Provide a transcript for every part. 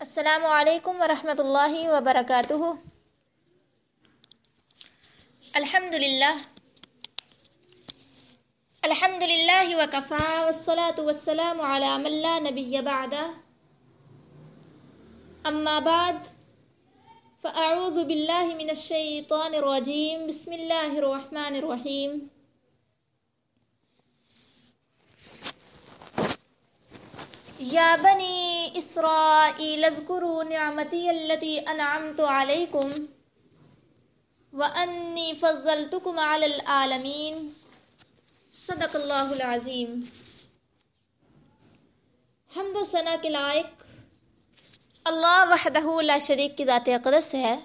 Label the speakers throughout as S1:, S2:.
S1: السلام علیکم ورحمۃ اللہ وبرکاتہ۔ الحمد للہ الحمد للہ وکفا والصلاة والسلام على من لا نبی بعد۔ اما بعد، فاعوذ باللہ من الشیطان الرجیم۔ بسم اللہ الرحمن الرحیم۔ یا بنی اسرائیل اذکروا نعمتی اللتی انعمت علیکم وانی فضلتکم علی العالمین. صدق اللہ العظیم. حمد و ثنا کے لائق اللہ وحدہ لا شریک کی ذات اقدس ہے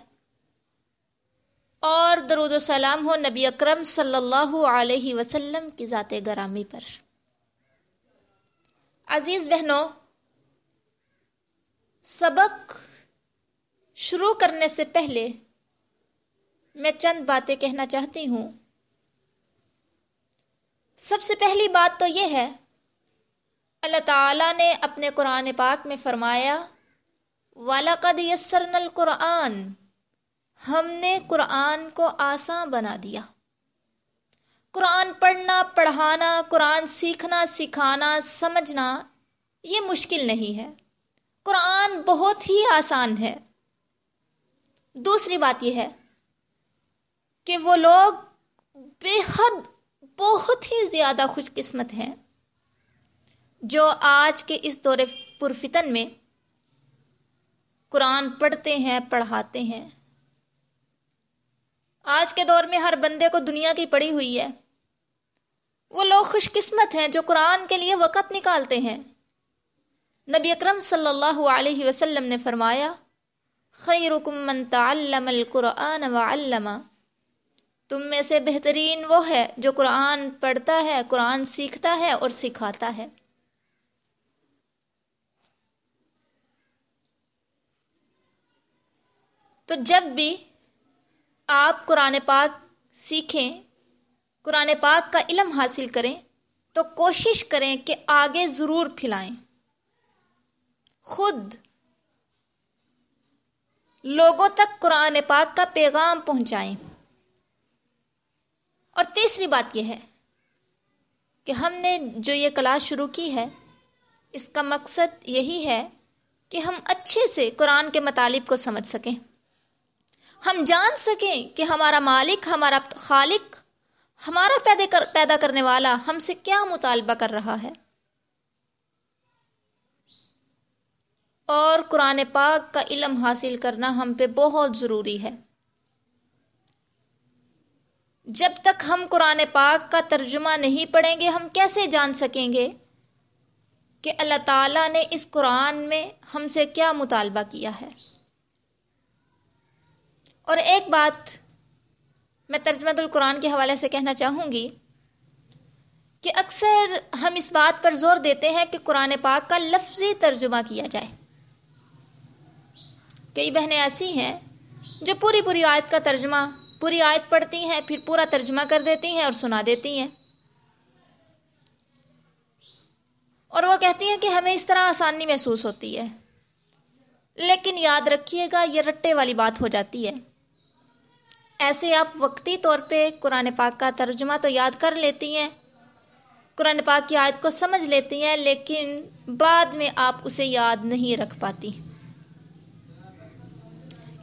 S1: اور درود و سلام ہو نبی اکرم صلی اللہ علیہ وسلم کی ذات گرامی پر۔ عزیز بہنوں، سبق شروع کرنے سے پہلے میں چند باتیں کہنا چاہتی ہوں۔ سب سے پہلی بات تو یہ ہے، اللہ تعالیٰ نے اپنے قرآن پاک میں فرمایا، وَلَقَدْ يَسَّرْنَا الْقُرْآنَ، ہم نے قرآن کو آسان بنا دیا۔ قرآن پڑھنا، پڑھانا، قرآن سیکھنا، سکھانا، سمجھنا، یہ مشکل نہیں ہے۔ قرآن بہت ہی آسان ہے۔ دوسری بات یہ ہے کہ وہ لوگ بے حد بہت ہی زیادہ خوش قسمت ہیں، جو آج کے اس دور پرفتن میں قرآن پڑھتے ہیں، پڑھاتے ہیں۔ آج کے دور میں ہر بندے کو دنیا کی پڑی ہوئی ہے۔ وہ لوگ خوش قسمت ہیں جو قرآن کے لیے وقت نکالتے ہیں۔ نبی اکرم صلی اللہ علیہ وسلم نے فرمایا، خیرکم من تعلم القرآن وعلم تم میں سے بہترین وہ ہے جو قرآن پڑھتا ہے، قرآن سیکھتا ہے اور سکھاتا ہے۔ تو جب بھی آپ قرآن پاک سیکھیں قرآن پاک کا علم حاصل کریں تو کوشش کریں کہ آگے ضرور پھیلائیں۔ خود لوگوں تک قرآن پاک کا پیغام پہنچائیں۔ اور تیسری بات یہ ہے کہ ہم نے جو یہ کلاس شروع کی ہے، اس کا مقصد یہی ہے کہ ہم اچھے سے قرآن کے مطالب کو سمجھ سکیں۔ ہم جان سکیں کہ ہمارا مالک، ہمارا خالق ہمارا پیدا کر پیدا کرنے والا ہم سے کیا مطالبہ کر رہا ہے؟ اور قرآن پاک کا علم حاصل کرنا ہم پہ بہت ضروری ہے۔ جب تک ہم قرآن پاک کا ترجمہ نہیں پڑھیں گے، ہم کیسے جان سکیں گے کہ اللہ تعالیٰ نے اس قرآن میں ہم سے کیا مطالبہ کیا ہے؟ اور ایک بات میں ترجمہ القرآن کے حوالے سے کہنا چاہوں گی کہ اکثر ہم اس بات پر زور دیتے ہیں کہ قرآن پاک کا لفظی ترجمہ کیا جائے۔ کئی بہنیں ایسی ہیں جو پوری پوری آیت کا ترجمہ، پوری آیت پڑھتی ہیں، پھر پورا ترجمہ کر دیتی ہیں اور سنا دیتی ہیں۔ اور وہ کہتی ہیں کہ ہمیں اس طرح آسانی محسوس ہوتی ہے۔ لیکن یاد رکھیے گا، یہ رٹے والی بات ہو جاتی ہے۔ ایسے آپ وقتی طور پہ قرآن پاک کا ترجمہ تو یاد کر لیتی ہیں۔ قرآن پاک کی آیت کو سمجھ لیتی ہیں، لیکن بعد میں آپ اسے یاد نہیں رکھ پاتی۔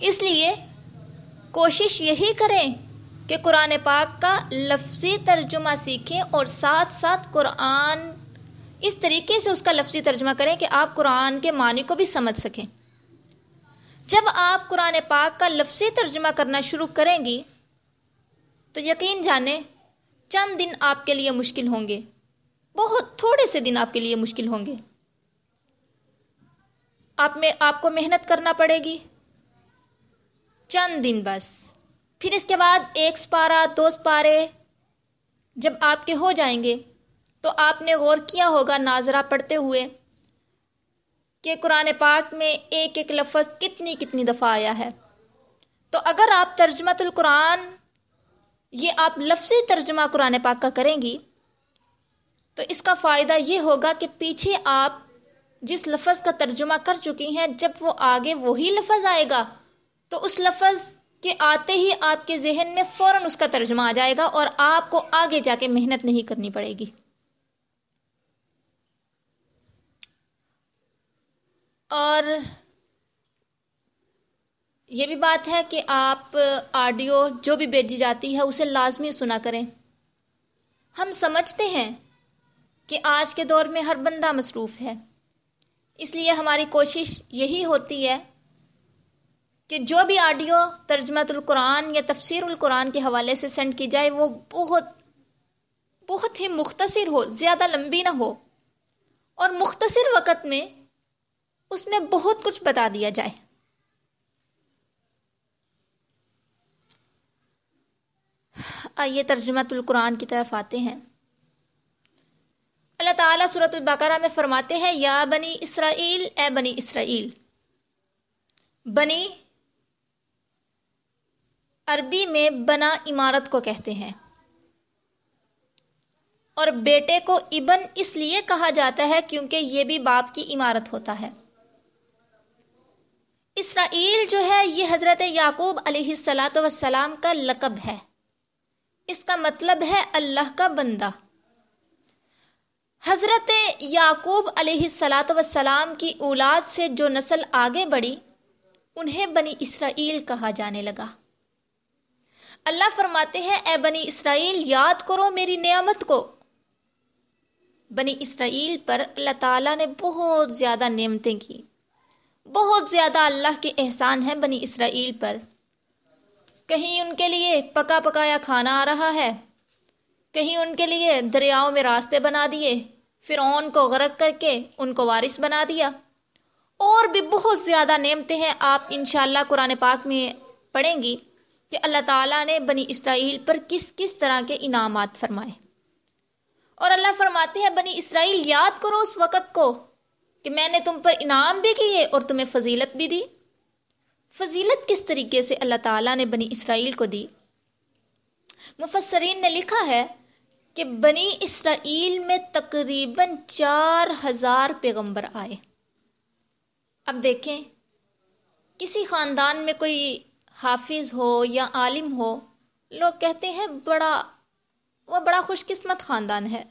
S1: اس لیے کوشش یہی کریں کہ قرآن پاک کا لفظی ترجمہ سیکھیں اور ساتھ ساتھ قرآن اس طریقے سے اس کا لفظی ترجمہ کریں کہ آپ قرآن کے معنی کو بھی سمجھ سکیں۔ جب آپ قرآن پاک کا لفظی ترجمہ کرنا شروع کریں گی، تو یقین جانیں چند دن آپ کے لیے مشکل ہوں گے۔ بہت تھوڑے سے دن آپ کے لیے مشکل ہوں گے۔ آپ میں، آپ کو محنت کرنا پڑے گی۔ چند دن بس۔ پھر اس کے بعد ایک سپارہ، دو سپارے جب آپ کے ہو جائیں گے، تو آپ نے غور کیا ہوگا، ناظرہ پڑھتے ہوئے۔ کہ قرآن پاک میں ایک ایک لفظ کتنی کتنی دفعہ آیا ہے۔ تو اگر آپ ترجمت القرآن، یہ آپ لفظی ترجمہ قرآن پاک کا کریں گی، تو اس کا فائدہ یہ ہوگا کہ پیچھے آپ جس لفظ کا ترجمہ کر چکی ہیں، جب وہ آگے وہی لفظ آئے گا، تو اس لفظ کے آتے ہی آپ کے ذہن میں فوراً اس کا ترجمہ آ جائے گا اور آپ کو آگے جا کے محنت نہیں کرنی پڑے گی۔ اور یہ بھی بات ہے کہ آپ آڈیو جو بھی بھیجی جاتی ہے اسے لازمی سنا کریں۔ ہم سمجھتے ہیں کہ آج کے دور میں ہر بندہ مصروف ہے۔ اس لیے ہماری کوشش یہی ہوتی ہے کہ جو بھی آڈیو ترجمت القرآن یا تفسیر القرآن کے حوالے سے سینڈ کی جائے، وہ بہت بہت ہی مختصر ہو، زیادہ لمبی نہ ہو۔ اور مختصر وقت میں اس میں بہت کچھ بتا دیا جائے۔ آئیے ترجمت القرآن کی طرف آتے ہیں۔ اللہ تعالیٰ صورت البقرہ میں فرماتے ہیں، یا بنی اسرائیل، اے بنی اسرائیل۔ بنی عربی میں بنا عمارت کو کہتے ہیں۔ اور بیٹے کو ابن اس لیے کہا جاتا ہے کیونکہ یہ بھی باپ کی عمارت ہوتا ہے۔ اسرائیل جو ہے، یہ حضرت یعقوب علیہ السلاۃ وسلام کا لقب ہے۔ اس کا مطلب ہے اللہ کا بندہ۔ حضرت یعقوب علیہ السلاۃ وسلام کی اولاد سے جو نسل آگے بڑھی، انہیں بنی اسرائیل کہا جانے لگا۔ اللہ فرماتے ہیں، اے بنی اسرائیل، یاد کرو میری نعمت کو۔ بنی اسرائیل پر اللہ تعالیٰ نے بہت زیادہ نعمتیں کی۔ بہت زیادہ اللہ کے احسان ہیں بنی اسرائیل پر۔ کہیں ان کے لیے پکا پکایا کھانا آ رہا ہے؟ کہیں ان کے لیے دریاؤں میں راستے بنا دیے؟ فرعون کو غرق کر کے ان کو وارث بنا دیا؟ اور بھی بہت زیادہ نعمتیں ہیں آپ انشاءاللہ قرآن پاک میں پڑھیں گی کہ اللہ تعالیٰ نے بنی اسرائیل پر کس کس طرح کے انعامات فرمائے۔ اور اللہ فرماتے ہیں بنی اسرائیل، یاد کرو اس وقت کو کہ میں نے تم پر انعام بھی کیے اور تمہیں فضیلت بھی دی۔ فضیلت کس طریقے سے اللہ تعالیٰ نے بنی اسرائیل کو دی؟ مفسرین نے لکھا ہے کہ بنی اسرائیل میں تقریباً چار ہزار پیغمبر آئے۔ اب دیکھیں، کسی خاندان میں کوئی حافظ ہو یا عالم ہو، لوگ کہتے ہیں بڑا، وہ بڑا خوش قسمت خاندان ہے۔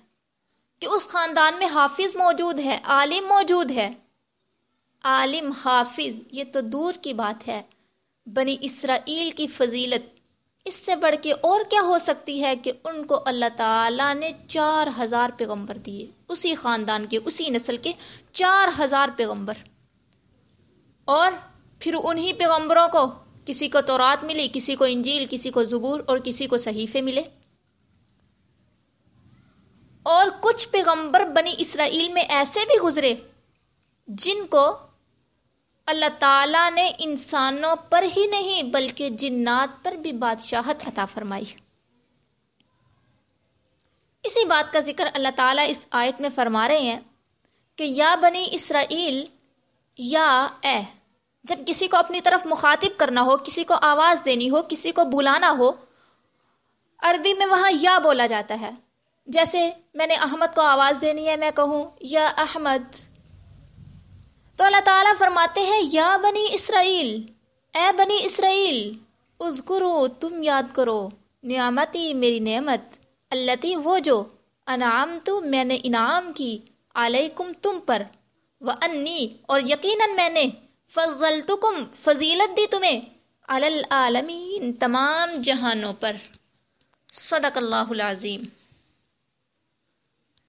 S1: کہ اس خاندان میں حافظ موجود ہے، عالم موجود ہے۔ عالم حافظ، یہ تو دور کی بات ہے۔ بنی اسرائیل کی فضیلت، اس سے بڑھ کے اور کیا ہو سکتی ہے کہ ان کو اللہ تعالیٰ نے چار ہزار پیغمبر دیے۔ اسی خاندان کے، اسی نسل کے چار ہزار پیغمبر۔ اور پھر انہی پیغمبروں کو کسی کو تورات ملی، کسی کو انجیل، کسی کو زبور اور کسی کو صحیفے ملے۔ اور کچھ پیغمبر بنی اسرائیل میں ایسے بھی گزرے جن کو اللہ تعالیٰ نے انسانوں پر ہی نہیں بلکہ جنات پر بھی بادشاہت عطا فرمائی۔ اسی بات کا ذکر اللہ تعالیٰ اس آیت میں فرما رہے ہیں کہ یا بنی اسرائیل، یا اے، جب کسی کو اپنی طرف مخاطب کرنا ہو، کسی کو آواز دینی ہو، کسی کو بلانا ہو، عربی میں وہاں یا بولا جاتا ہے۔ جیسے میں نے احمد کو آواز دینی ہے، میں کہوں، یا احمد۔ تو اللہ تعالیٰ فرماتے ہیں، یا بنی اسرائیل، اے بنی اسرائیل، اذکرو، تم یاد کرو، نعمتی میری نعمت اللہ وہ جو انعام تو میں نے انعام کی علیکم تم پر و انی اور یقیناً میں نے فضلتکم فضیلت دی تمہیں العالمین، تمام جہانوں پر۔ صدق اللہ العظیم۔